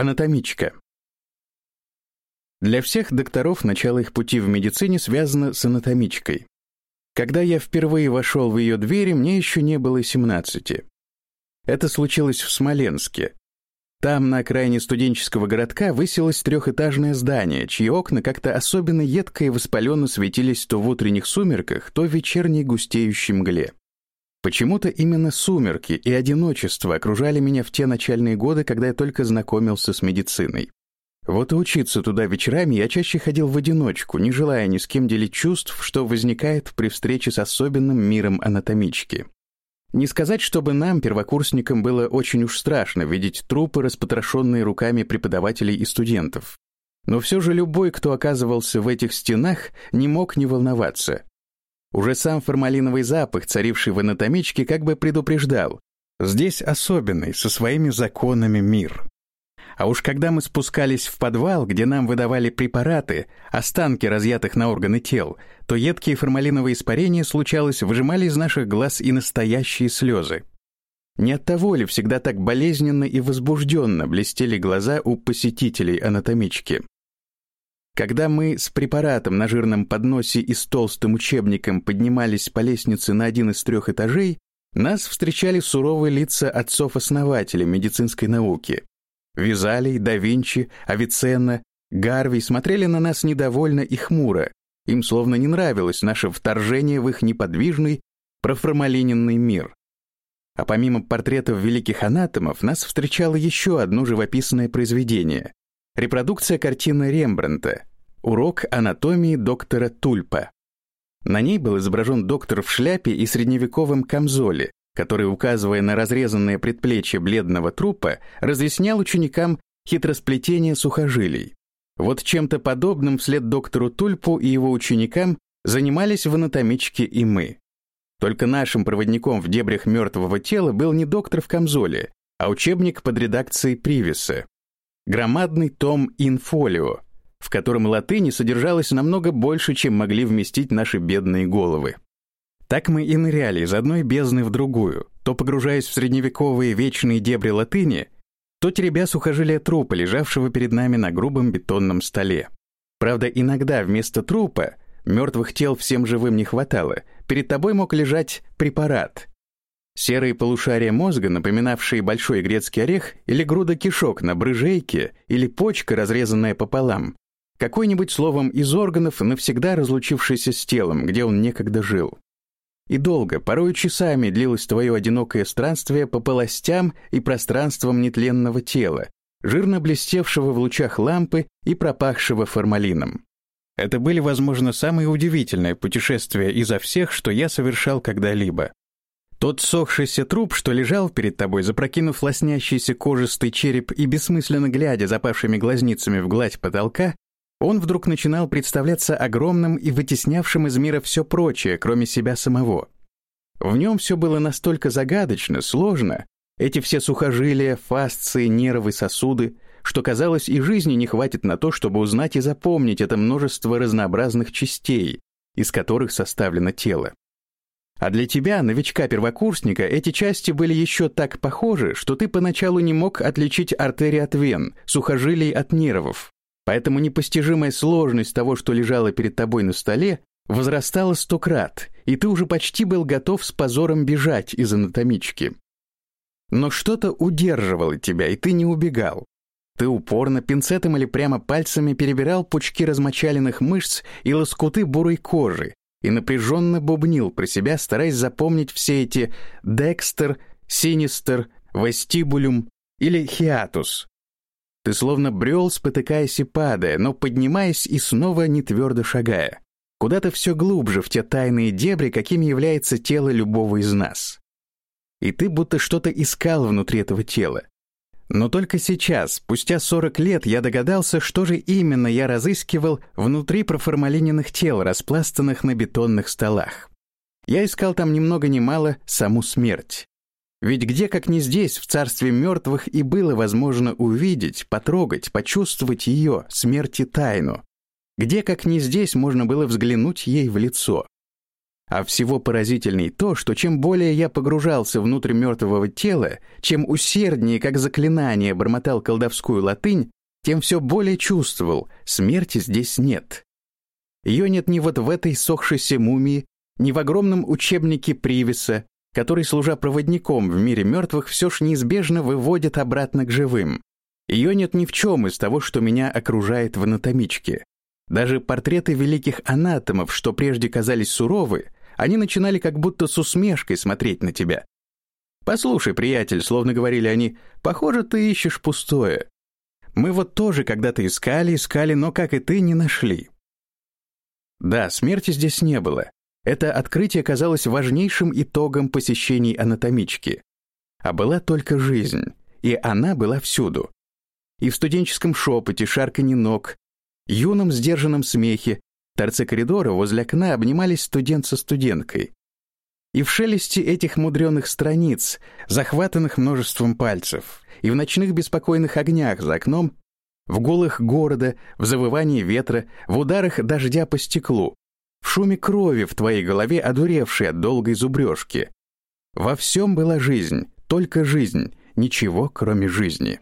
Анатомичка. Для всех докторов начало их пути в медицине связано с анатомичкой. Когда я впервые вошел в ее двери, мне еще не было 17. Это случилось в Смоленске. Там, на окраине студенческого городка, высилось трехэтажное здание, чьи окна как-то особенно едко и воспаленно светились то в утренних сумерках, то в вечерней густеющей мгле. Почему-то именно сумерки и одиночество окружали меня в те начальные годы, когда я только знакомился с медициной. Вот и учиться туда вечерами я чаще ходил в одиночку, не желая ни с кем делить чувств, что возникает при встрече с особенным миром анатомички. Не сказать, чтобы нам, первокурсникам, было очень уж страшно видеть трупы, распотрошенные руками преподавателей и студентов. Но все же любой, кто оказывался в этих стенах, не мог не волноваться. Уже сам формалиновый запах, царивший в анатомичке, как бы предупреждал. Здесь особенный, со своими законами мир. А уж когда мы спускались в подвал, где нам выдавали препараты, останки разъятых на органы тел, то едкие формалиновые испарения, случалось, выжимали из наших глаз и настоящие слезы. Не от того ли всегда так болезненно и возбужденно блестели глаза у посетителей анатомички? Когда мы с препаратом на жирном подносе и с толстым учебником поднимались по лестнице на один из трех этажей, нас встречали суровые лица отцов-основателей медицинской науки. Визалий, да Винчи, Авиценна, Гарвей смотрели на нас недовольно и хмуро. Им словно не нравилось наше вторжение в их неподвижный, проформалиненный мир. А помимо портретов великих анатомов, нас встречало еще одно живописное произведение Репродукция картины Рембрандта «Урок анатомии доктора Тульпа». На ней был изображен доктор в шляпе и средневековом камзоле, который, указывая на разрезанное предплечье бледного трупа, разъяснял ученикам хитросплетение сухожилий. Вот чем-то подобным вслед доктору Тульпу и его ученикам занимались в анатомичке и мы. Только нашим проводником в дебрях мертвого тела был не доктор в камзоле, а учебник под редакцией Привиса громадный том «Инфолио», в котором латыни содержалось намного больше, чем могли вместить наши бедные головы. Так мы и ныряли из одной бездны в другую, то погружаясь в средневековые вечные дебри латыни, то теребя сухожилия трупа, лежавшего перед нами на грубом бетонном столе. Правда, иногда вместо трупа, мертвых тел всем живым не хватало, перед тобой мог лежать препарат, Серые полушария мозга, напоминавшие большой грецкий орех, или груда кишок на брыжейке, или почка, разрезанная пополам. Какой-нибудь словом из органов, навсегда разлучившийся с телом, где он некогда жил. И долго, порой часами длилось твое одинокое странствие по полостям и пространствам нетленного тела, жирно блестевшего в лучах лампы и пропахшего формалином. Это были, возможно, самые удивительные путешествия изо всех, что я совершал когда-либо. Тот сохшийся труп, что лежал перед тобой, запрокинув лоснящийся кожистый череп и бессмысленно глядя запавшими глазницами в гладь потолка, он вдруг начинал представляться огромным и вытеснявшим из мира все прочее, кроме себя самого. В нем все было настолько загадочно, сложно, эти все сухожилия, фасции, нервы, сосуды, что казалось, и жизни не хватит на то, чтобы узнать и запомнить это множество разнообразных частей, из которых составлено тело. А для тебя, новичка-первокурсника, эти части были еще так похожи, что ты поначалу не мог отличить артерии от вен, сухожилий от нервов. Поэтому непостижимая сложность того, что лежало перед тобой на столе, возрастала сто крат, и ты уже почти был готов с позором бежать из анатомички. Но что-то удерживало тебя, и ты не убегал. Ты упорно пинцетом или прямо пальцами перебирал пучки размочаленных мышц и лоскуты бурой кожи, и напряженно бубнил про себя, стараясь запомнить все эти «Декстер», «Синистер», «Вестибулюм» или «Хиатус». Ты словно брел, спотыкаясь и падая, но поднимаясь и снова не твердо шагая. Куда-то все глубже в те тайные дебри, какими является тело любого из нас. И ты будто что-то искал внутри этого тела, но только сейчас, спустя 40 лет, я догадался, что же именно я разыскивал внутри проформалиненных тел, распластанных на бетонных столах. Я искал там ни много ни мало саму смерть. Ведь где, как не здесь, в царстве мертвых, и было возможно увидеть, потрогать, почувствовать ее, смерти тайну? Где, как не здесь, можно было взглянуть ей в лицо? А всего поразительней то, что чем более я погружался внутрь мертвого тела, чем усерднее, как заклинание, бормотал колдовскую латынь, тем все более чувствовал, смерти здесь нет. Ее нет ни вот в этой сохшейся мумии, ни в огромном учебнике Привиса, который, служа проводником в мире мертвых, все ж неизбежно выводит обратно к живым. Ее нет ни в чем из того, что меня окружает в анатомичке. Даже портреты великих анатомов, что прежде казались суровы, они начинали как будто с усмешкой смотреть на тебя. «Послушай, приятель», — словно говорили они, — «похоже, ты ищешь пустое. Мы вот тоже когда-то искали, искали, но, как и ты, не нашли». Да, смерти здесь не было. Это открытие казалось важнейшим итогом посещений анатомички. А была только жизнь, и она была всюду и в студенческом шепоте, шарканье ног, юном сдержанном смехе, торце коридора возле окна обнимались студент со студенткой. И в шелесте этих мудреных страниц, захватанных множеством пальцев, и в ночных беспокойных огнях за окном, в гулах города, в завывании ветра, в ударах дождя по стеклу, в шуме крови в твоей голове, одуревшей от долгой зубрежки. Во всем была жизнь, только жизнь, ничего кроме жизни.